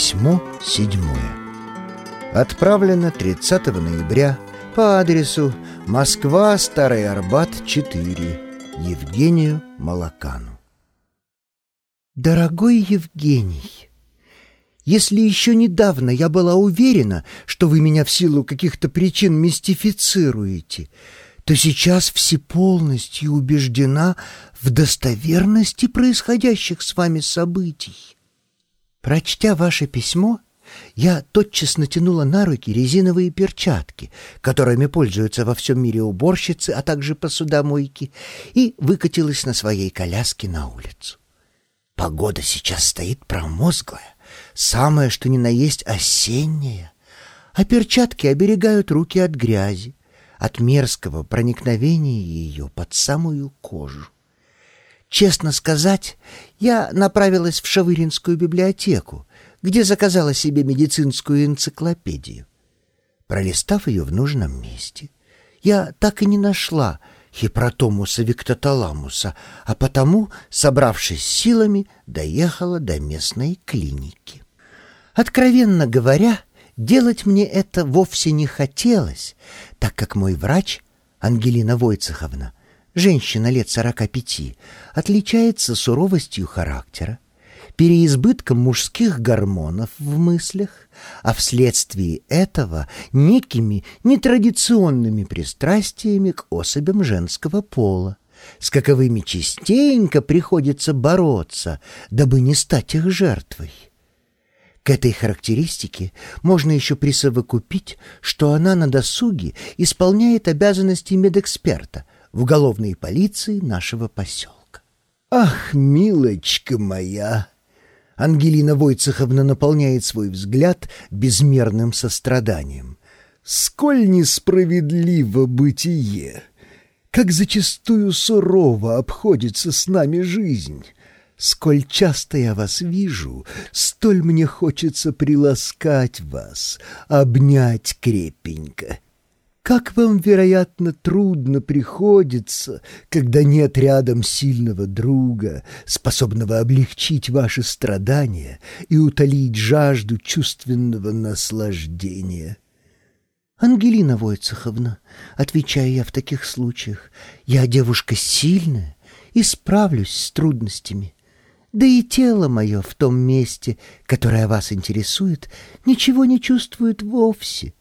Письмо седьмое. Отправлено 30 ноября по адресу Москва, Старый Арбат, 4, Евгению Малакану. Дорогой Евгений, если еще недавно я была уверена, что вы меня в силу каких-то причин мистифицируете, то сейчас всеполностью убеждена в достоверности происходящих с вами событий. Прочтя ваше письмо, я тотчас натянула на руки резиновые перчатки, которыми пользуются во всем мире уборщицы, а также посудомойки, и выкатилась на своей коляске на улицу. Погода сейчас стоит промозглая, самое что ни на есть осенняя, а перчатки оберегают руки от грязи, от мерзкого проникновения ее под самую кожу. Честно сказать, я направилась в Шавыринскую библиотеку, где заказала себе медицинскую энциклопедию. Пролистав ее в нужном месте, я так и не нашла хипротомуса виктоталамуса, а потому, собравшись силами, доехала до местной клиники. Откровенно говоря, делать мне это вовсе не хотелось, так как мой врач, Ангелина Войцеховна, женщина лет сорока пяти, отличается суровостью характера, переизбытком мужских гормонов в мыслях, а вследствие этого некими нетрадиционными пристрастиями к особям женского пола, с каковыми частенько приходится бороться, дабы не стать их жертвой. К этой характеристике можно еще присовокупить, что она на досуге исполняет обязанности медэксперта — в уголовной полиции нашего поселка. «Ах, милочка моя!» Ангелина Войцеховна наполняет свой взгляд безмерным состраданием. «Сколь несправедливо бытие! Как зачастую сурово обходится с нами жизнь!» Сколь часто я вас вижу, столь мне хочется приласкать вас, обнять крепенько. Как вам, вероятно, трудно приходится, когда нет рядом сильного друга, способного облегчить ваши страдания и утолить жажду чувственного наслаждения. Ангелина Войцеховна, отвечаю я в таких случаях, я девушка сильная и справлюсь с трудностями. Да и тело мое в том месте, которое вас интересует, ничего не чувствует вовсе —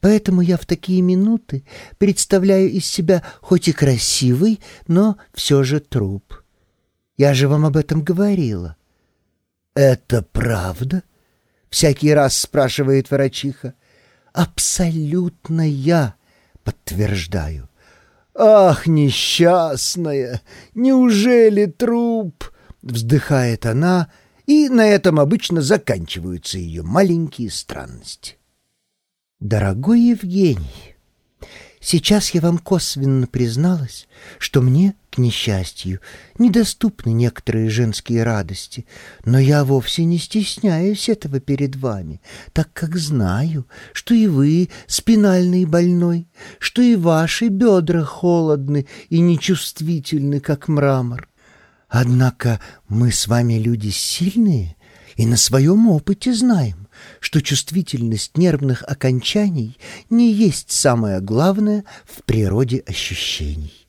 Поэтому я в такие минуты представляю из себя хоть и красивый, но все же труп. Я же вам об этом говорила. — Это правда? — всякий раз спрашивает врачиха. — Абсолютно я, подтверждаю. — Ах, несчастная! Неужели труп? — вздыхает она, и на этом обычно заканчиваются ее маленькие странности. Дорогой Евгений, сейчас я вам косвенно призналась, что мне, к несчастью, недоступны некоторые женские радости, но я вовсе не стесняюсь этого перед вами, так как знаю, что и вы спинальный больной, что и ваши бедра холодны и нечувствительны, как мрамор. Однако мы с вами люди сильные и на своем опыте знаем, что чувствительность нервных окончаний не есть самое главное в природе ощущений.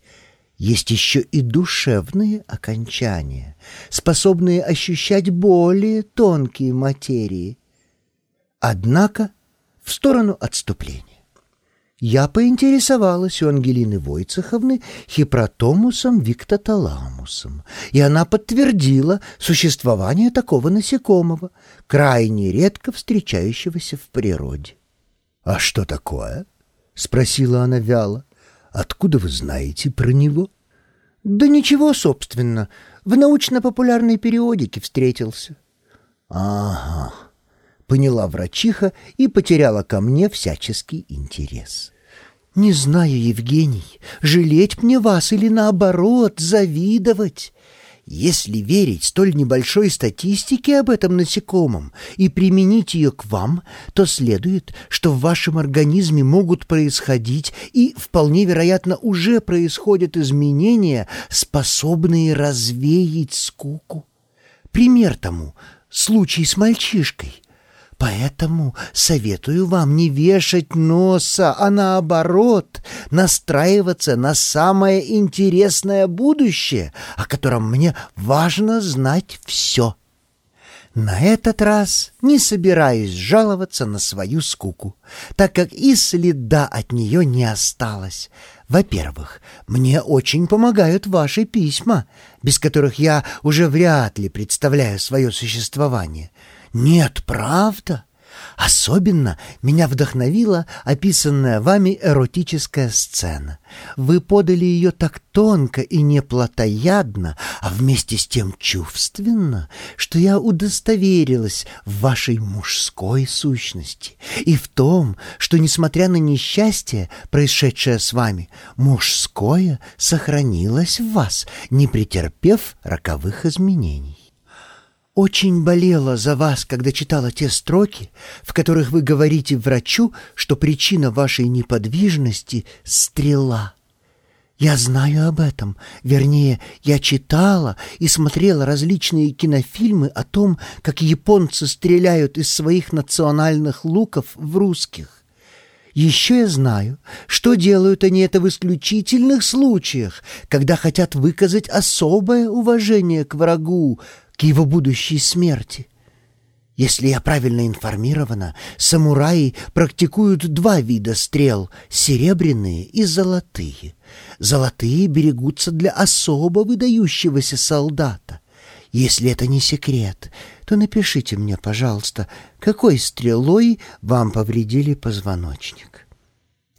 Есть еще и душевные окончания, способные ощущать более тонкие материи. Однако в сторону отступления я поинтересовалась у Ангелины Войцеховны хипротомусом виктоталамусом, и она подтвердила существование такого насекомого, крайне редко встречающегося в природе. «А что такое?» — спросила она вяло. «Откуда вы знаете про него?» «Да ничего, собственно. В научно-популярной периодике встретился». «Ага», поняла врачиха и потеряла ко мне всяческий интерес. «Не знаю, Евгений, жалеть мне вас или наоборот, завидовать. Если верить столь небольшой статистике об этом насекомом и применить ее к вам, то следует, что в вашем организме могут происходить и, вполне вероятно, уже происходят изменения, способные развеять скуку. Пример тому — случай с мальчишкой — Поэтому советую вам не вешать носа, а наоборот настраиваться на самое интересное будущее, о котором мне важно знать все. На этот раз не собираюсь жаловаться на свою скуку, так как и следа от нее не осталось. Во-первых, мне очень помогают ваши письма, без которых я уже вряд ли представляю свое существование. Нет, правда? Особенно меня вдохновила описанная вами эротическая сцена. Вы подали ее так тонко и неплотоядно, а вместе с тем чувственно, что я удостоверилась в вашей мужской сущности и в том, что, несмотря на несчастье, происшедшее с вами, мужское сохранилось в вас, не претерпев роковых изменений очень болела за вас, когда читала те строки, в которых вы говорите врачу, что причина вашей неподвижности — стрела. Я знаю об этом. Вернее, я читала и смотрела различные кинофильмы о том, как японцы стреляют из своих национальных луков в русских. Еще я знаю, что делают они это в исключительных случаях, когда хотят выказать особое уважение к врагу, к его будущей смерти. Если я правильно информирована, самураи практикуют два вида стрел — серебряные и золотые. Золотые берегутся для особо выдающегося солдата. Если это не секрет, то напишите мне, пожалуйста, какой стрелой вам повредили позвоночник.